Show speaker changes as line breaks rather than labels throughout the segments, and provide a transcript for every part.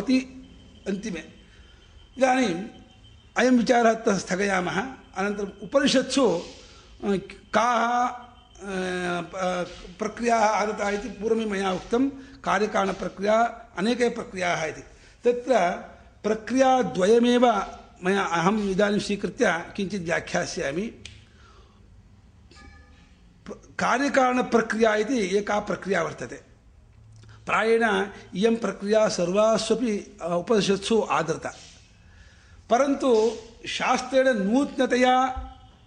भवति अन्तिमे इदानीम् अयं विचारः अत्र स्थगयामः। अनन्तरम् उपनिषत्सु काः प्रक्रियाः आगताः इति पूर्वमेव मया उक्तं। कार्यकारणप्रक्रिया, अनेके प्रक्रियाः इति। तत्र प्रक्रियाद्वयमेव मया अहम् इदानीं स्वीकृत्य किञ्चित् व्याख्यास्यामि। कार्यकारणप्रक्रिया इति एका प्रक्रिया वर्तते। प्रायेण इयं प्रक्रिया सर्वास्वपि उपनिषत्सु आदृता। परन्तु शास्त्रेण नूतनतया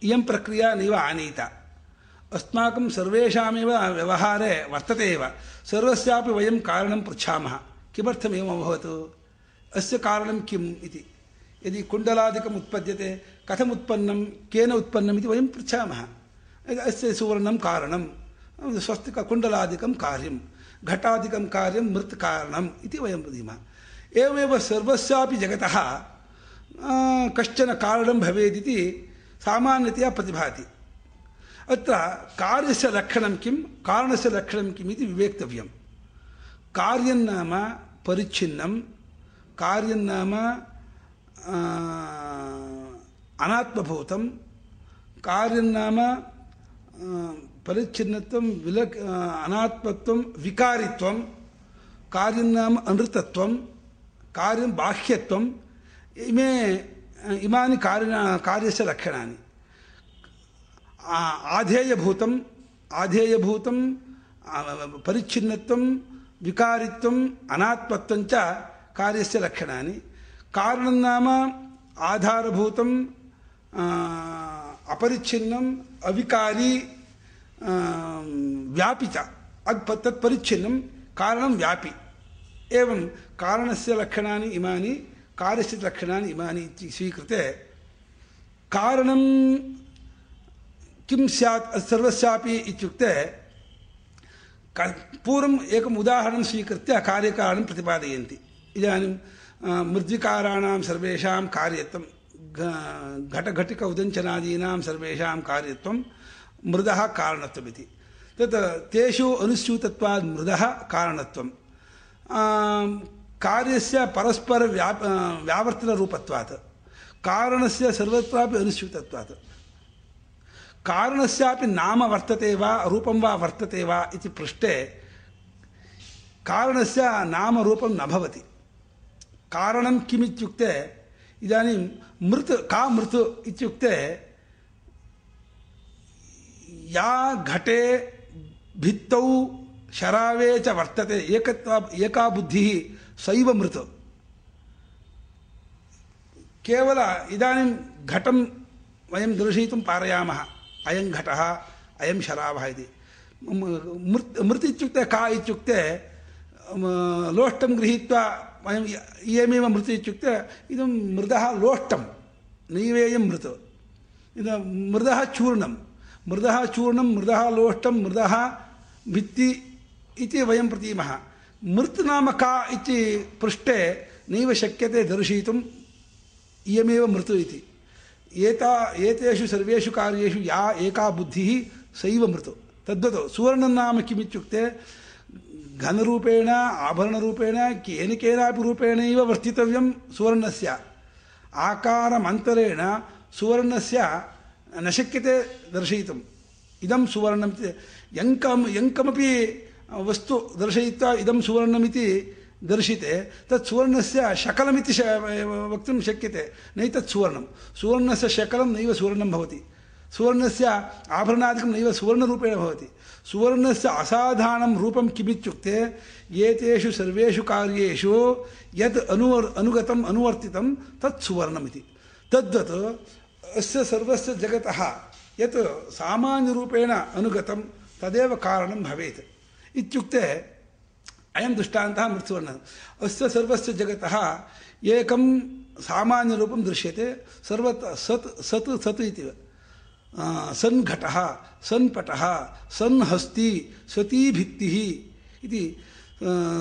इयं प्रक्रिया नैव आनीता। अस्माकं सर्वेषामेव व्यवहारे वर्तते एव। सर्वस्यापि वयं कारणं पृच्छामः। किमर्थम् एवम् अभवत् अस्य कारणं किम् इति। यदि कुण्डलादिकम् उत्पद्यते कथम् उत्पन्नं केन उत्पन्नम् इति वयं पृच्छामः। अस्य सुवर्णं कारणं स्वस्तिक कुण्डलादिकं कार्यं, घटादिकं कार्यं मृत् कारणम् इति वयं वदामः। एवमेव सर्वस्यापि जगतः कश्चन कारणं भवेदिति सामान्यतया प्रतिभाति। अत्र कार्यस्य लक्षणं किं, कारणस्य लक्षणं किम् इति विवेक्तव्यं कार्यं परिच्छिन्नं, कार्यं अनात्मभूतं, कार्यं परिच्छिन्नत्वं, विलक् अनात्मत्वं, विकारित्वं, कार्यं नाम अनृतत्वं, कार्यं बाह्यत्वम् इमे इमानि कार्य कार्यस्य लक्षणानि। आधेयभूतम् आधेयभूतं परिच्छिन्नत्वं विकारित्वम् अनात्मत्वं च कार्यस्य लक्षणानि। कारणं नाम आधारभूतं अपरिच्छिन्नम् अविकारी आ, व्यापि च अद् तत्परिच्छिन्नं कारणं व्यापि। एवं कारणस्य लक्षणानि इमानि कार्यस्य लक्षणानि इमानि इति स्वीकृत्य कारणं किं स्यात् सर्वस्यापि इत्युक्ते पूर्वम् एकम् उदाहरणं स्वीकृत्य कार्यकारणं प्रतिपादयन्ति। इदानीं मृद्विकाराणां सर्वेषां कार्यत्वं घटघटिक उदञ्चनादीनां सर्वेषां कार्यत्वं मृदः कारणत्वमिति तत् तेषु अनुस्यूतत्वात् मृदः कारणत्वं कार्यस्य परस्परव्याप व्यावर्तनरूपत्वात्। कारणस्य सर्वत्रापि अनुस्यूतत्वात्। कारणस्यापि नाम वर्तते वा, रूपं वा वर्तते वा इति पृष्टे कारणस्य नामरूपं न भवति। कारणं किमित्युक्ते, इदानीं मृत्, का मृत् इत्युक्ते या घटे भित्तौ शरावे च वर्तते, एकत्वा, एका बुद्धिः सैव मृत्। केवल इदानीं घटं वयं दर्शयितुं पारयामः, अयं घटः, अयं शरावः इति। मृत् इत्युक्ते, का इत्युक्ते लोष्टं गृहीत्वा वयं इ- इयमेव मृत् इत्युक्ते, इदं मृदः लोष्टं नैवेयं मृत्। इदं मृदः चूर्णं मृदः चूर्णं, मृदः लोष्टं, मृदः भित्ति वयं प्रतीमः। मृत् नाम का इति पृष्टे नैव शक्यते दर्शयितुम्, इयमेव मृत् इति। कार्येषु या एका बुद्धिः सैव मृत्। तद्वत् सुवर्णं नाम किमित्युक्ते, घनरूपेण, आभरणरूपेण, केन केनापि रूपेणैव वर्तितव्यं सुवर्णस्य। आकारमन्तरेण सुवर्णस्य न शक्यते दर्शयितुम्। इदं सुवर्णम् इति यङ्कं यङ्कमपि वस्तु दर्शयित्वा इदं सुवर्णमिति दर्शिते। तत् सुवर्णस्य शकलमिति वक्तुं शक्यते। नैतत् सुवर्णं सुवर्णस्य शकलं नैव सुवर्णं भवति। सुवर्णस्य आभरणादिकं नैव सुवर्णरूपेण भवति। सुवर्णस्य असाधारणं रूपं किमित्युक्ते, एतेषु सर्वेषु कार्येषु यत् अनुवर् अनुगतम् अनुवर्तितं तत् सुवर्णमिति तद्वत् अस्य सर्वस्य जगतः यत् सामान्यरूपेण अनुगतं तदेव कारणं भवेत्। इत्युक्ते अयं दृष्टान्तः मृत्सुवर्णः। अस्य सर्वस्य जगतः एकं सामान्यरूपं दृश्यते सर्वत्र सत् सत् सत् इति। सन् घटः सन् पटः सन् हस्ती सती भित्तिः इति।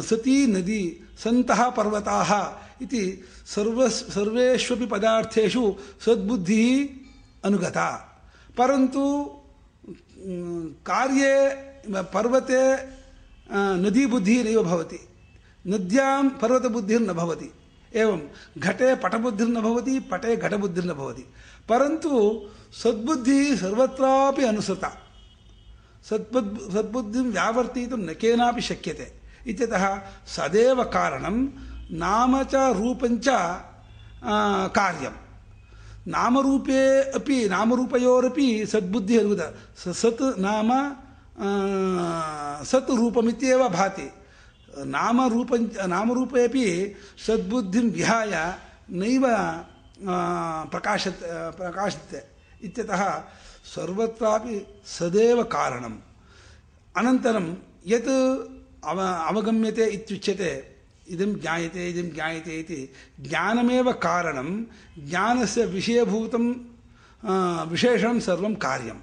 सती नदी सन्तः पर्वताः इति सर्व सर्वेष्वपि पदार्थेषु सद्बुद्धिः अनुगता। परन्तु कार्ये, पर्वते नदीबुद्धिः नैव भवति। नद्यां पर्वतबुद्धिर्न भवति। एवं घटे पटबुद्धिर्न भवति, पटे घटबुद्धिर्न भवति। परन्तु, सद्बुद्धिः सर्वत्रापि अनुसृता। सद्बुद् सद्बुद्धिं व्यावर्तितुं न केनापि शक्यते। इत्यतः सदेव कारणं नाम च रूपं च कार्यं नामरूपे अपि, नामरूपयोरपि सद्बुद्धिः सत् नाम सत् रूपमित्येव भाति। नामरूपं नामरूपे अपि सद्बुद्धिं विहाय नैव प्रकाश प्रकाशते इत्यतः सर्वत्रापि सदेव कारणम्। अनन्तरं यत् अव अवगम्यते इत्युच्यते इदं ज्ञायते इदं ज्ञायते इति ज्ञानमेव कारणं ज्ञानस्य विषयभूतं विशेषणं सर्वं कार्यम्